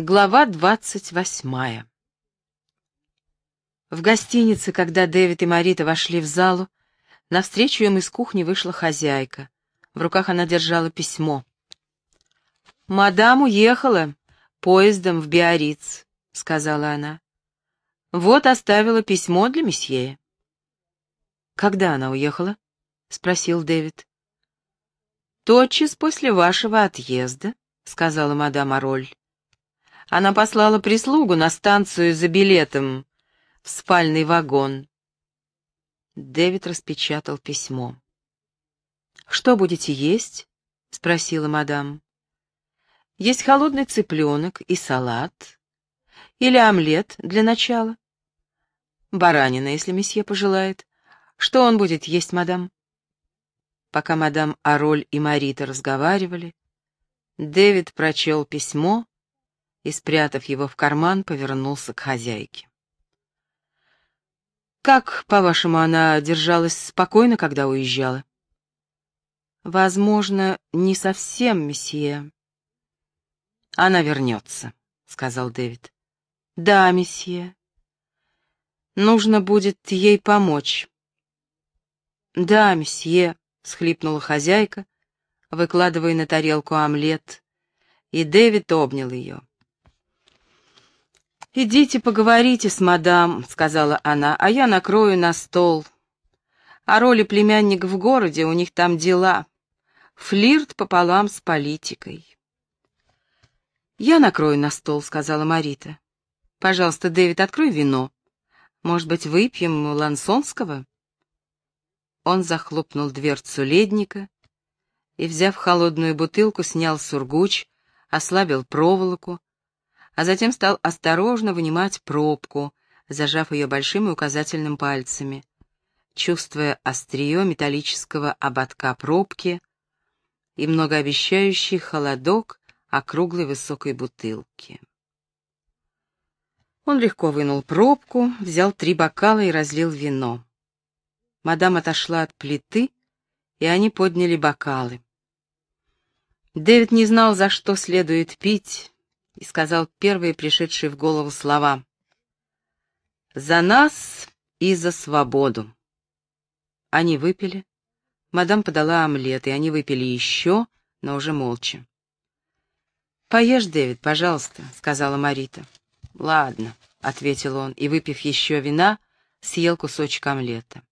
Глава двадцать восьмая В гостинице, когда Дэвид и Марита вошли в залу, навстречу им из кухни вышла хозяйка. В руках она держала письмо. «Мадам уехала поездом в Биориц», — сказала она. «Вот оставила письмо для месье». «Когда она уехала?» — спросил Дэвид. «Тотчас после вашего отъезда», — сказала мадам Ароль. Она послала прислугу на станцию за билетом в спальный вагон. Дэвид распечатал письмо. «Что будете есть?» — спросила мадам. «Есть холодный цыпленок и салат. Или омлет для начала. Баранина, если месье пожелает. Что он будет есть, мадам?» Пока мадам Ароль и Марита разговаривали, Дэвид прочел письмо и, спрятав его в карман, повернулся к хозяйке. «Как, по-вашему, она держалась спокойно, когда уезжала?» «Возможно, не совсем, месье». «Она вернется», — сказал Дэвид. «Да, месье. Нужно будет ей помочь». «Да, месье», — схлипнула хозяйка, выкладывая на тарелку омлет, и Дэвид обнял ее. «Идите поговорите с мадам», — сказала она, — «а я накрою на стол. О роли племянника в городе у них там дела. Флирт пополам с политикой». «Я накрою на стол», — сказала Марита. «Пожалуйста, Дэвид, открой вино. Может быть, выпьем лансонского?» Он захлопнул дверцу ледника и, взяв холодную бутылку, снял сургуч, ослабил проволоку, а затем стал осторожно вынимать пробку, зажав ее большим и указательным пальцами, чувствуя острие металлического ободка пробки и многообещающий холодок округлой высокой бутылки. Он легко вынул пробку, взял три бокала и разлил вино. Мадам отошла от плиты, и они подняли бокалы. Дэвид не знал, за что следует пить, и сказал первые пришедшие в голову слова. «За нас и за свободу». Они выпили. Мадам подала омлет, и они выпили еще, но уже молча. «Поешь, Дэвид, пожалуйста», — сказала Марита. «Ладно», — ответил он, и, выпив еще вина, съел кусочек омлета.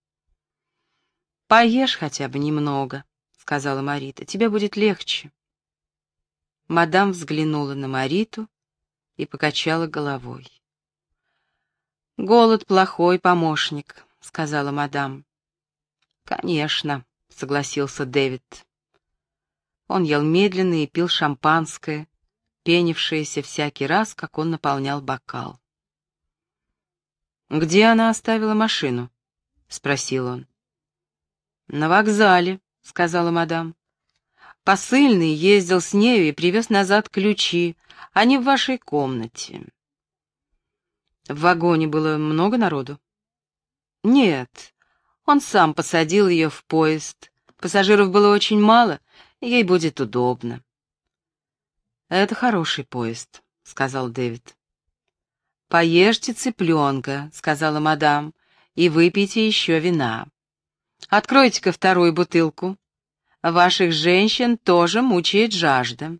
«Поешь хотя бы немного», — сказала Марита, — «тебе будет легче». Мадам взглянула на Мариту и покачала головой. «Голод — плохой помощник», — сказала мадам. «Конечно», — согласился Дэвид. Он ел медленно и пил шампанское, пенившееся всякий раз, как он наполнял бокал. «Где она оставила машину?» — спросил он. «На вокзале», — сказала мадам. Посыльный ездил с нею и привез назад ключи, а не в вашей комнате. В вагоне было много народу? Нет, он сам посадил ее в поезд. Пассажиров было очень мало, ей будет удобно. «Это хороший поезд», — сказал Дэвид. «Поешьте цыпленка», — сказала мадам, — «и выпейте еще вина. Откройте-ка вторую бутылку». Ваших женщин тоже мучает жажда.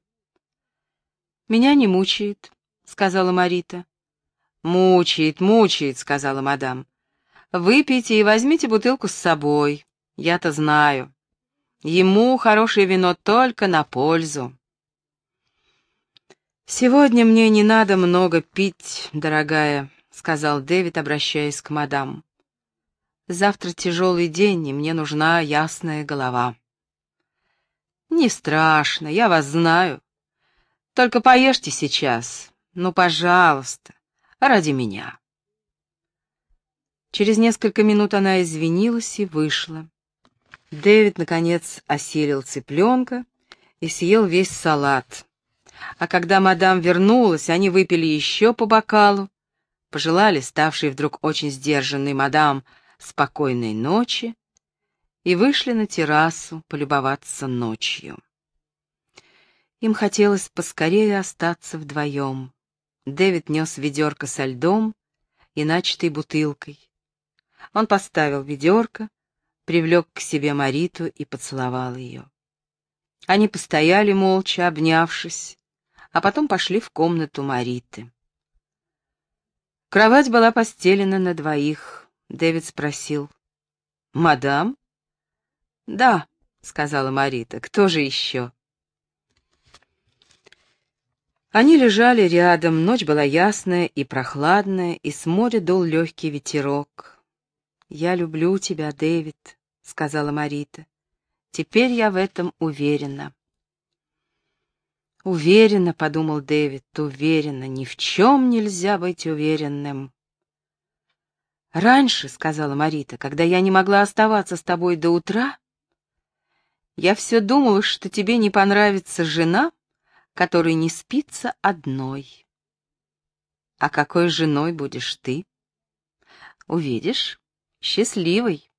Меня не мучает, сказала Марита. Мучает, мучает, сказала мадам. Выпейте и возьмите бутылку с собой. Я-то знаю. Ему хорошее вино только на пользу. «Сегодня мне не надо много пить, дорогая», — сказал Дэвид, обращаясь к мадам. «Завтра тяжелый день, и мне нужна ясная голова». «Не страшно, я вас знаю. Только поешьте сейчас, ну, пожалуйста, ради меня». Через несколько минут она извинилась и вышла. Дэвид, наконец, осилил цыпленка и съел весь салат. А когда мадам вернулась, они выпили еще по бокалу, пожелали ставшей вдруг очень сдержанной мадам спокойной ночи и вышли на террасу полюбоваться ночью. Им хотелось поскорее остаться вдвоем. Дэвид нес ведерко со льдом и начатой бутылкой. Он поставил ведерко, привлек к себе Мариту и поцеловал ее. Они постояли молча, обнявшись, а потом пошли в комнату Мариты. Кровать была постелена на двоих. Дэвид спросил. «Мадам?» «Да», — сказала Марита. «Кто же еще?» Они лежали рядом, ночь была ясная и прохладная, и с моря дул легкий ветерок. «Я люблю тебя, Дэвид», — сказала Марита. «Теперь я в этом уверена». «Уверена», — подумал Дэвид, — «уверена, ни в чем нельзя быть уверенным». «Раньше», — сказала Марита, — «когда я не могла оставаться с тобой до утра, я все думала, что тебе не понравится жена, которой не спится одной. А какой женой будешь ты? Увидишь, счастливой.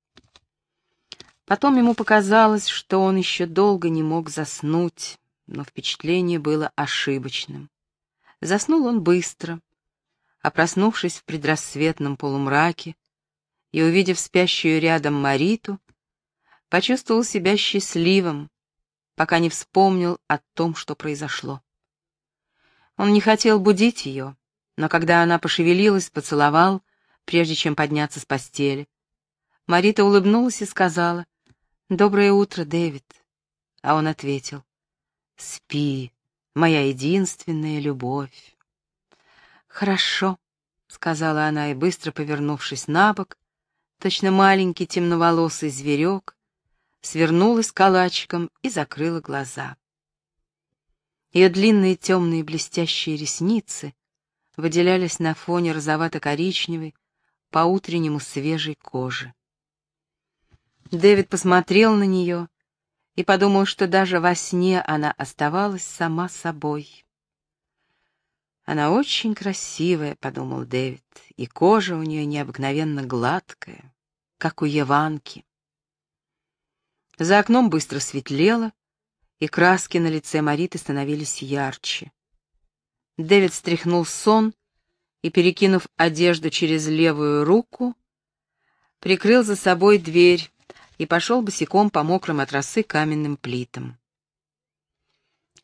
Потом ему показалось, что он еще долго не мог заснуть, но впечатление было ошибочным. Заснул он быстро, а проснувшись в предрассветном полумраке и увидев спящую рядом Мариту, почувствовал себя счастливым, пока не вспомнил о том, что произошло. Он не хотел будить ее, но когда она пошевелилась, поцеловал, прежде чем подняться с постели. Марита улыбнулась и сказала, «Доброе утро, Дэвид». А он ответил, «Спи, моя единственная любовь». «Хорошо», — сказала она и, быстро повернувшись на бок, точно маленький темноволосый зверек, свернулась калачиком и закрыла глаза. Ее длинные темные блестящие ресницы выделялись на фоне розовато-коричневой, по-утреннему свежей кожи. Дэвид посмотрел на нее и подумал, что даже во сне она оставалась сама собой. «Она очень красивая», — подумал Дэвид, — «и кожа у нее необыкновенно гладкая, как у Еванки». За окном быстро светлело, и краски на лице Мариты становились ярче. Дэвид стряхнул сон и, перекинув одежду через левую руку, прикрыл за собой дверь и пошел босиком по мокрым от росы каменным плитам.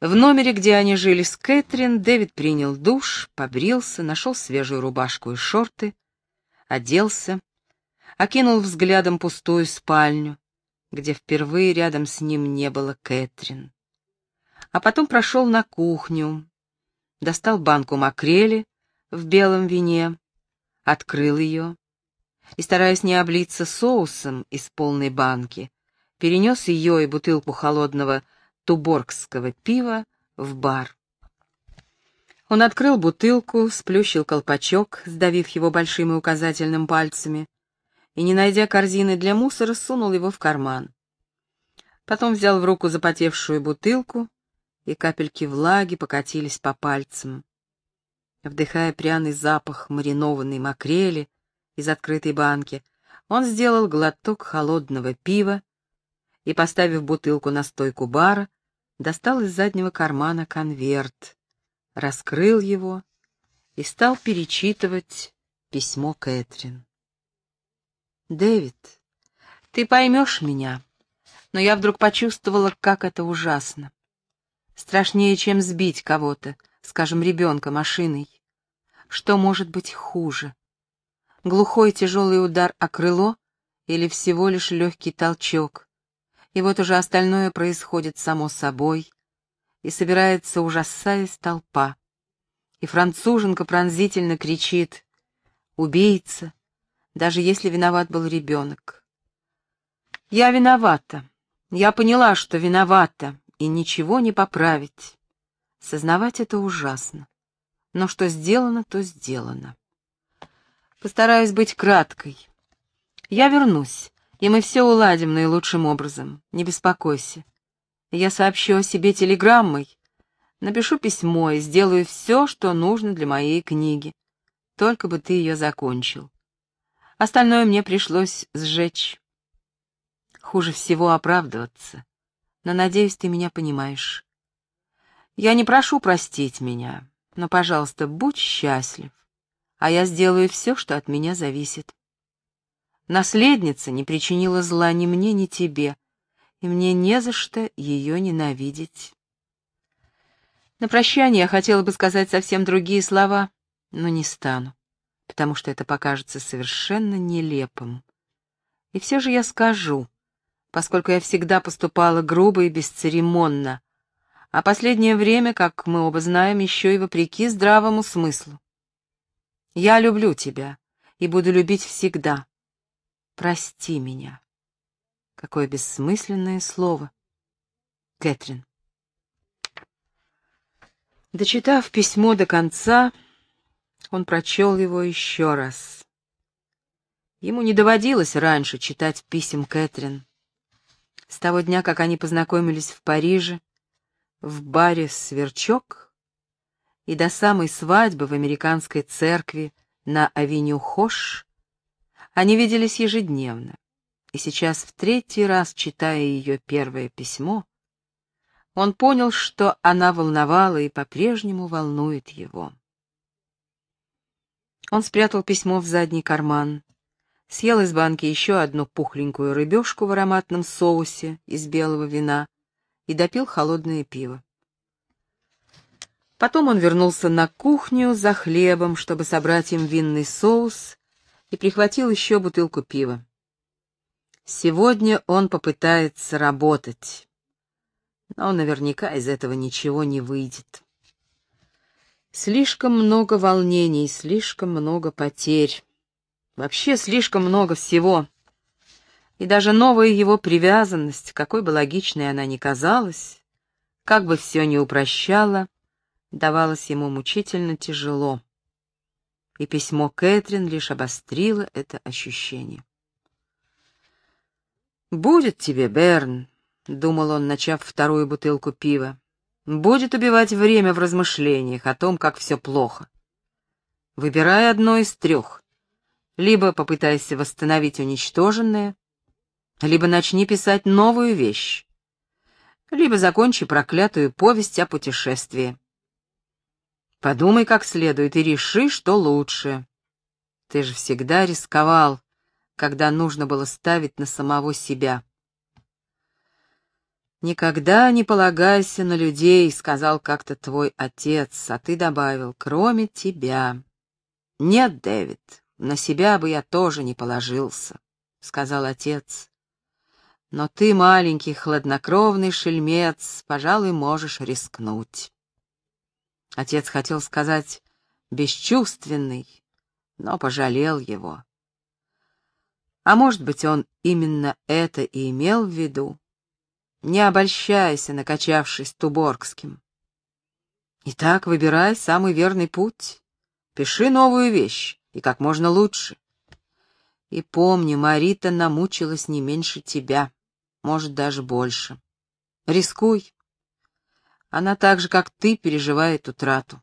В номере, где они жили с Кэтрин, Дэвид принял душ, побрился, нашел свежую рубашку и шорты, оделся, окинул взглядом пустую спальню, где впервые рядом с ним не было Кэтрин. А потом прошел на кухню, достал банку макрели в белом вине, открыл ее и, стараясь не облиться соусом из полной банки, перенес ее и бутылку холодного туборгского пива в бар. Он открыл бутылку, сплющил колпачок, сдавив его большим и указательным пальцами, и, не найдя корзины для мусора, сунул его в карман. Потом взял в руку запотевшую бутылку, и капельки влаги покатились по пальцам. Вдыхая пряный запах маринованной макрели из открытой банки, он сделал глоток холодного пива и, поставив бутылку на стойку бара, достал из заднего кармана конверт, раскрыл его и стал перечитывать письмо Кэтрин. «Дэвид, ты поймешь меня, но я вдруг почувствовала, как это ужасно. Страшнее, чем сбить кого-то, скажем, ребенка машиной. Что может быть хуже? Глухой тяжелый удар о крыло или всего лишь легкий толчок? И вот уже остальное происходит само собой, и собирается, ужасаясь, толпа. И француженка пронзительно кричит «Убийца!» Даже если виноват был ребенок. Я виновата. Я поняла, что виновата, и ничего не поправить. Сознавать это ужасно. Но что сделано, то сделано. Постараюсь быть краткой. Я вернусь, и мы все уладим наилучшим образом. Не беспокойся. Я сообщу о себе телеграммой, напишу письмо и сделаю все, что нужно для моей книги. Только бы ты ее закончил. Остальное мне пришлось сжечь. Хуже всего оправдываться. Но, надеюсь, ты меня понимаешь. Я не прошу простить меня. Но, пожалуйста, будь счастлив, а я сделаю все, что от меня зависит. Наследница не причинила зла ни мне, ни тебе, и мне не за что ее ненавидеть. На прощание я хотела бы сказать совсем другие слова, но не стану, потому что это покажется совершенно нелепым. И все же я скажу, поскольку я всегда поступала грубо и бесцеремонно, а последнее время, как мы оба знаем, еще и вопреки здравому смыслу. Я люблю тебя и буду любить всегда. Прости меня. Какое бессмысленное слово. Кэтрин. Дочитав письмо до конца, он прочел его еще раз. Ему не доводилось раньше читать писем Кэтрин. С того дня, как они познакомились в Париже, в баре «Сверчок» и до самой свадьбы в американской церкви на авеню Хош, они виделись ежедневно, и сейчас в третий раз, читая ее первое письмо, он понял, что она волновала и по-прежнему волнует его. Он спрятал письмо в задний карман, съел из банки еще одну пухленькую рыбешку в ароматном соусе из белого вина и допил холодное пиво. Потом он вернулся на кухню за хлебом, чтобы собрать им винный соус, и прихватил еще бутылку пива. Сегодня он попытается работать, но наверняка из этого ничего не выйдет. Слишком много волнений, слишком много потерь. Вообще слишком много всего. И даже новая его привязанность, какой бы логичной она ни казалась, как бы все ни упрощала, давалось ему мучительно тяжело. И письмо Кэтрин лишь обострило это ощущение. «Будет тебе, Берн», — думал он, начав вторую бутылку пива, — «будет убивать время в размышлениях о том, как все плохо. Выбирай одно из трех. Либо попытайся восстановить уничтоженное, либо начни писать новую вещь, либо закончи проклятую повесть о путешествии. Подумай как следует и реши, что лучше. Ты же всегда рисковал, когда нужно было ставить на самого себя. «Никогда не полагайся на людей», — сказал как-то твой отец, а ты добавил, «кроме тебя». «Нет, Дэвид, на себя бы я тоже не положился», — сказал отец. «Но ты, маленький хладнокровный шельмец, пожалуй, можешь рискнуть». Отец хотел сказать «бесчувственный», но пожалел его. А может быть, он именно это и имел в виду? Не обольщайся, накачавшись Туборгским. Итак, выбирай самый верный путь. Пиши новую вещь, и как можно лучше. И помни, Марита намучилась не меньше тебя, может, даже больше. Рискуй. Она так же, как ты, переживает утрату.